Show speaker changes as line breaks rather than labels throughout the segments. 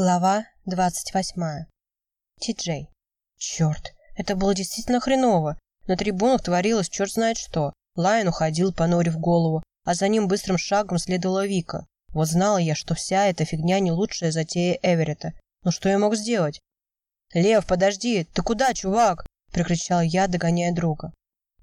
Глава двадцать восьмая. Ти-Джей. Черт, это было действительно хреново. На трибунах творилось черт знает что. Лайон уходил, понурив голову, а за ним быстрым шагом следовала Вика. Вот знала я, что вся эта фигня не лучшая затея Эверетта. Но что я мог сделать? «Лев, подожди! Ты куда, чувак?» – прикричал я, догоняя друга.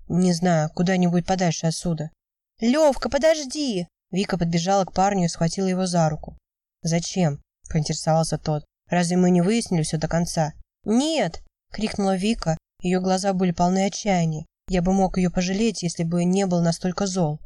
«Не знаю, куда-нибудь подальше отсюда».
«Левка, подожди!»
Вика подбежала к парню и схватила его за руку. «Зачем?» – поинтересовался тот. «Разве мы не выяснили все до конца?»
«Нет!» – крикнула Вика. Ее глаза были полны отчаяния. Я бы мог ее пожалеть, если бы не был настолько зол.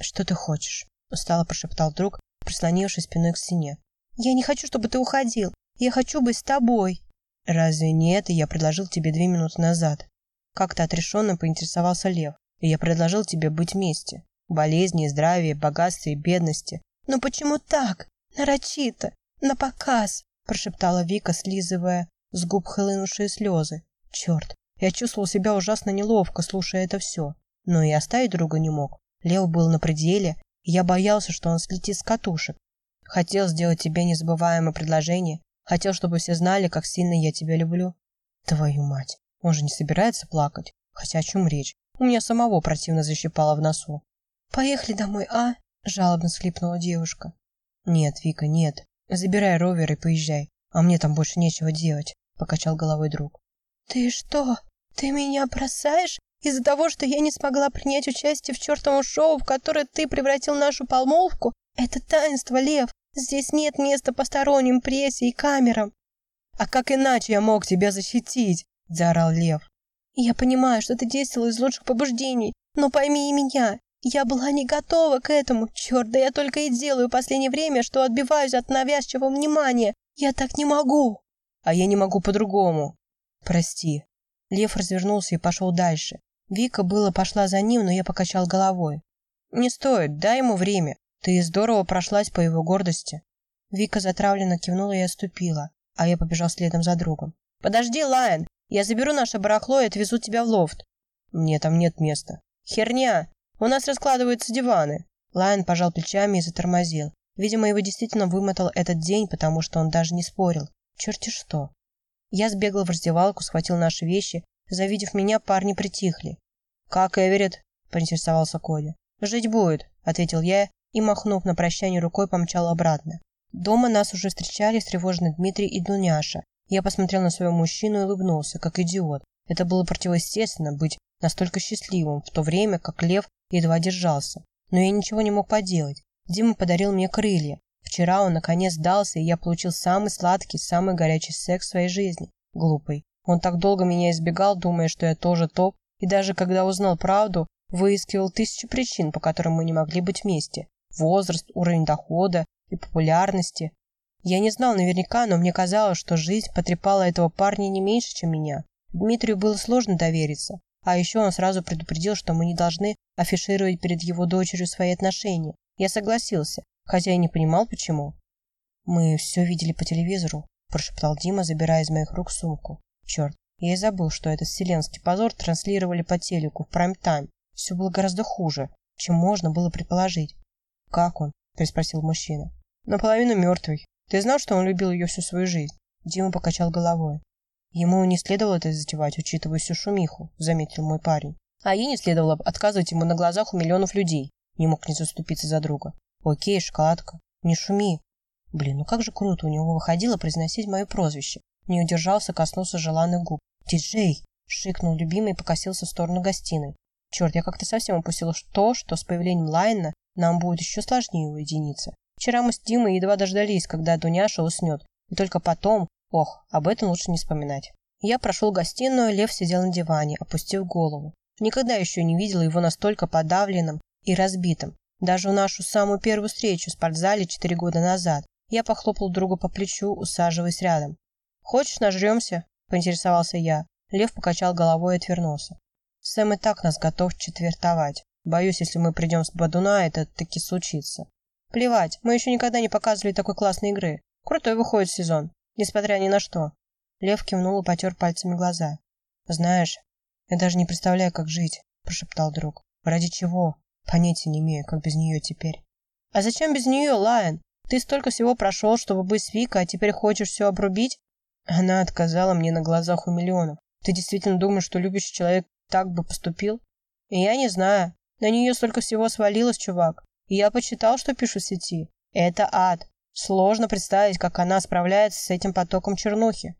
«Что ты хочешь?» – устало прошептал друг, прислонившись спиной к стене.
«Я не хочу, чтобы ты уходил. Я хочу быть с тобой».
«Разве не это я предложил тебе две минуты назад?» Как-то отрешенно поинтересовался Лев. «И я предложил тебе быть вместе. Болезни, здравие, богатство и бедности.
«Но почему так? Нарочито, на показ!» прошептала Вика, слизывая с губ хлынувшие слезы.
Черт, я чувствовал себя ужасно неловко, слушая это все. Но и оставить друга не мог. Лев был на пределе, и я боялся, что он слетит с катушек. Хотел сделать тебе незабываемое предложение, хотел, чтобы все знали, как сильно я тебя люблю. Твою мать, он же не собирается плакать. Хотя о чем речь? У меня самого противно защипало в носу.
«Поехали домой, а?» – жалобно схлипнула девушка.
«Нет, Вика, нет. Забирай ровер и поезжай. А мне там больше нечего делать», – покачал головой друг.
«Ты что, ты меня бросаешь из-за того, что я не смогла принять участие в чертовом шоу, в которое ты превратил нашу помолвку? Это таинство, Лев. Здесь нет места посторонним прессе и камерам».
«А как иначе я мог тебя защитить?» – заорал Лев.
«Я понимаю, что ты действовал из лучших побуждений, но пойми и меня. Я была не готова к этому. Черт, да я только и делаю последнее время, что отбиваюсь от навязчивого внимания. Я так не могу.
А я не могу по-другому. Прости. Лев развернулся и пошел дальше. Вика было пошла за ним, но я покачал головой. Не стоит, дай ему время. Ты здорово прошлась по его гордости. Вика затравленно кивнула и отступила, а я побежал следом за другом.
Подожди, Лайон, я заберу наше барахло и отвезу тебя в лофт.
Мне там нет места.
Херня, у нас раскладываются диваны.
Лайон пожал плечами и затормозил. Видимо, его действительно вымотал этот день, потому что он даже не спорил. Черти что. Я сбегал в раздевалку, схватил наши вещи. Завидев меня, парни притихли. «Как Эверетт?» – поинтересовался Коди. «Жить будет», – ответил я и, махнув на прощание рукой, помчал обратно. Дома нас уже встречали встревоженный Дмитрий и Дуняша. Я посмотрел на своего мужчину и улыбнулся, как идиот. Это было противоестественно быть настолько счастливым, в то время как Лев едва держался. Но я ничего не мог поделать. Дима подарил мне крылья. Вчера он наконец сдался, и я получил самый сладкий, самый горячий секс в своей жизни. Глупый. Он так долго меня избегал, думая, что я тоже топ, и даже когда узнал правду, выискивал тысячи причин, по которым мы не могли быть вместе. Возраст, уровень дохода и популярности. Я не знал наверняка, но мне казалось, что жизнь потрепала этого парня не меньше, чем меня. Дмитрию было сложно довериться. А еще он сразу предупредил, что мы не должны афишировать перед его дочерью свои отношения. Я согласился, хотя и не понимал, почему. «Мы все видели по телевизору», – прошептал Дима, забирая из моих рук сумку. «Черт, я и забыл, что этот вселенский позор транслировали по телеку в прайм-тайм. Все было гораздо хуже, чем можно было предположить». «Как он?» – переспросил мужчина. «Наполовину мертвый. Ты знал, что он любил ее всю свою жизнь?» Дима покачал головой. Ему не следовало это затевать, учитывая всю шумиху, заметил мой парень. А ей не следовало отказывать ему на глазах у миллионов людей. Не мог не заступиться за друга. Окей, шоколадка, не шуми. Блин, ну как же круто у него выходило произносить мое прозвище. Не удержался, коснулся желанных губ. «Диджей!» – шикнул любимый и покосился в сторону гостиной. Черт, я как-то совсем упустил то, что с появлением Лайна нам будет еще сложнее уединиться. Вчера мы с Димой едва дождались, когда Дуняша уснет, и только потом, Ох, об этом лучше не вспоминать. Я прошел гостиную, Лев сидел на диване, опустив голову. Никогда еще не видела его настолько подавленным и разбитым. Даже в нашу самую первую встречу в спортзале четыре года назад я похлопал друга по плечу, усаживаясь рядом. «Хочешь, нажремся?» – поинтересовался я. Лев покачал головой и отвернулся. «Сэм и так нас готов четвертовать. Боюсь, если мы придем с Бадуна, это таки случится. Плевать, мы еще никогда не показывали такой классной игры. Крутой выходит сезон несмотря ни на что. Лев кивнул и потер пальцами глаза. «Знаешь, я даже не представляю, как жить», – прошептал друг. «Ради чего? Понятия не имею, как без нее теперь». «А зачем без нее, Лайон? Ты столько всего прошел, чтобы быть с Викой, а теперь хочешь все обрубить? Она отказала мне на глазах у миллионов. Ты действительно думаешь, что любящий человек так бы поступил? И я не знаю. На нее столько всего свалилось, чувак. И я почитал, что пишу в сети. Это ад. Сложно представить, как она справляется с этим потоком чернухи.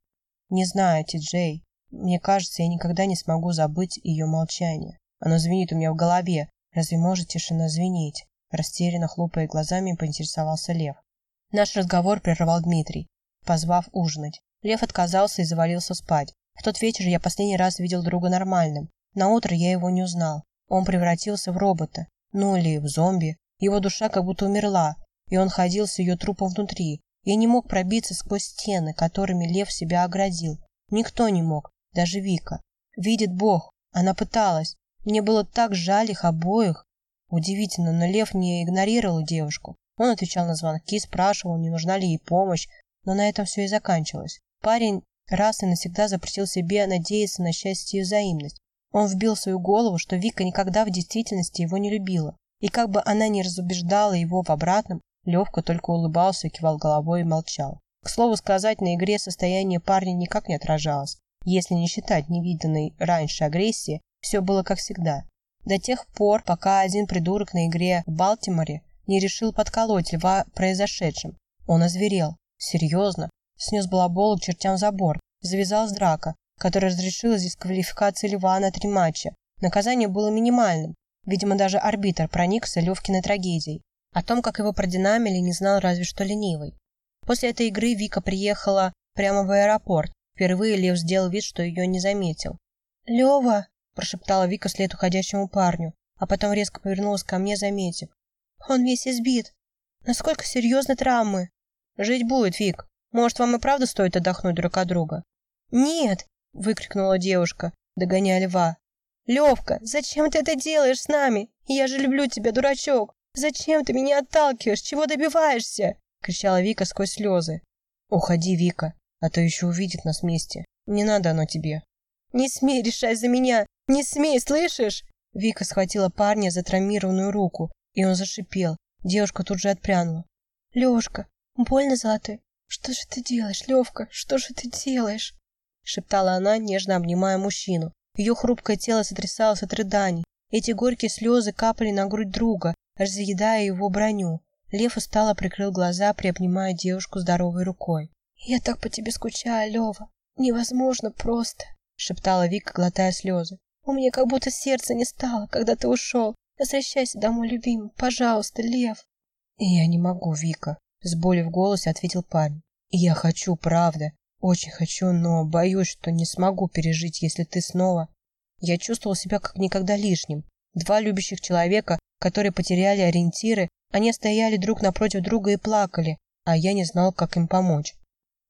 Не знаю, Ти-Джей. Мне кажется, я никогда не смогу забыть ее молчание. Оно звенит у меня в голове. Разве может тишина звенеть? Растерянно хлопая глазами, поинтересовался Лев. Наш разговор прервал Дмитрий, позвав ужинать. Лев отказался и завалился спать. В тот вечер я последний раз видел друга нормальным. На утро я его не узнал. Он превратился в робота, ну или в зомби. Его душа как будто умерла, и он ходил с ее трупом внутри. Я не мог пробиться сквозь стены, которыми лев себя оградил. Никто не мог, даже Вика. Видит Бог, она пыталась. Мне было так жаль их обоих. Удивительно, но Лев не игнорировал девушку. Он отвечал на звонки, спрашивал, не нужна ли ей помощь, но на этом все и заканчивалось. Парень раз и навсегда запретил себе надеяться на счастье и взаимность. Он вбил в свою голову, что Вика никогда в действительности его не любила. И как бы она ни разубеждала его в обратном, Левка только улыбался, кивал головой и молчал. К слову сказать, на игре состояние парня никак не отражалось. Если не считать невиданной раньше агрессии, все было как всегда. До тех пор, пока один придурок на игре в Балтиморе не решил подколоть льва произошедшим. Он озверел. Серьезно. Снес балаболу к чертям забор. Завязалась драка, которая разрешилась дисквалификации льва на три матча. Наказание было минимальным. Видимо, даже арбитр проникся Левкиной трагедией. О том, как его продинамили, не знал разве что ленивый. После этой игры Вика приехала прямо в аэропорт. Впервые Лев сделал вид, что ее не заметил.
«Лева!»
– прошептала Вика след уходящему парню, а потом резко повернулась ко мне, заметив.
«Он весь избит. Насколько серьезны травмы?»
«Жить будет, Вик. Может, вам и правда стоит отдохнуть друг от друга?»
«Нет!»
– выкрикнула девушка, догоняя льва.
«Левка, зачем ты это делаешь с нами? Я же люблю тебя, дурачок! «Зачем ты меня отталкиваешь? Чего добиваешься?»
— кричала Вика сквозь слезы. «Уходи, Вика, а то еще увидит нас вместе. Не надо оно тебе».
«Не смей решать за меня! Не смей, слышишь?»
Вика схватила парня за травмированную руку, и он зашипел. Девушка тут же отпрянула.
«Левушка, больно золотой? Что же ты делаешь, Левка? Что же ты делаешь?»
Шептала она, нежно обнимая мужчину. Ее хрупкое тело сотрясалось от рыданий. Эти горькие слезы капали на грудь друга, разъедая его броню. Лев устало прикрыл глаза, приобнимая девушку здоровой рукой.
«Я так по тебе скучаю, Лева. Невозможно просто», — шептала Вика, глотая слезы. «У меня как будто сердце не стало, когда ты ушел. Возвращайся домой, любимый. Пожалуйста, Лев».
«Я не могу, Вика», — с болью в голосе ответил парень. «Я хочу, правда. Очень хочу, но боюсь, что не смогу пережить, если ты снова...» Я чувствовал себя как никогда лишним. Два любящих человека, которые потеряли ориентиры, они стояли друг напротив друга и плакали, а я не знал, как им помочь.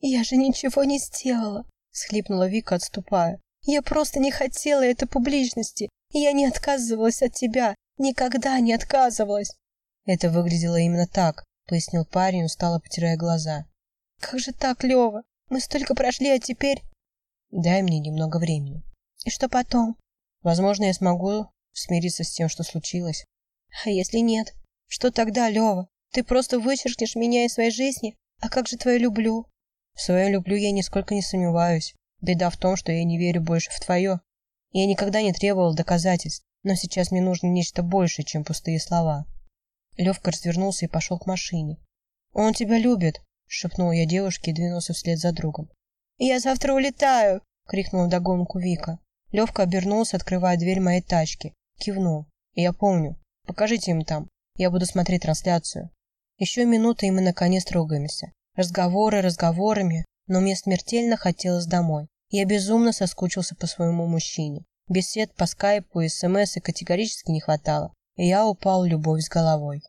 «Я же ничего не сделала», — схлипнула Вика, отступая. «Я просто не хотела этой публичности. Я не отказывалась от тебя. Никогда не отказывалась».
«Это выглядело именно так», — пояснил парень, устало потирая глаза.
«Как же так, Лева? Мы столько прошли, а теперь...»
«Дай мне немного времени».
«И что потом?»
«Возможно, я смогу смириться с тем, что случилось.
А если нет? Что тогда, Лева? Ты просто вычеркнешь меня из своей жизни? А как же твою люблю?
В свою люблю я нисколько не сомневаюсь. Беда в том, что я не верю больше в твое. Я никогда не требовал доказательств, но сейчас мне нужно нечто большее, чем пустые слова. Левка развернулся и пошел к машине. «Он тебя любит!» — шепнул я девушке и двинулся вслед за другом.
«Я завтра улетаю!» — крикнула вдогонку Вика.
Левка обернулся, открывая дверь моей тачки. Кивнул. «Я помню. Покажите им там. Я буду смотреть трансляцию. Еще минута, и мы наконец трогаемся. Разговоры разговорами, но мне смертельно хотелось домой. Я безумно соскучился по своему мужчине. Бесед по скайпу и смс и категорически не хватало. И я упал в любовь с головой.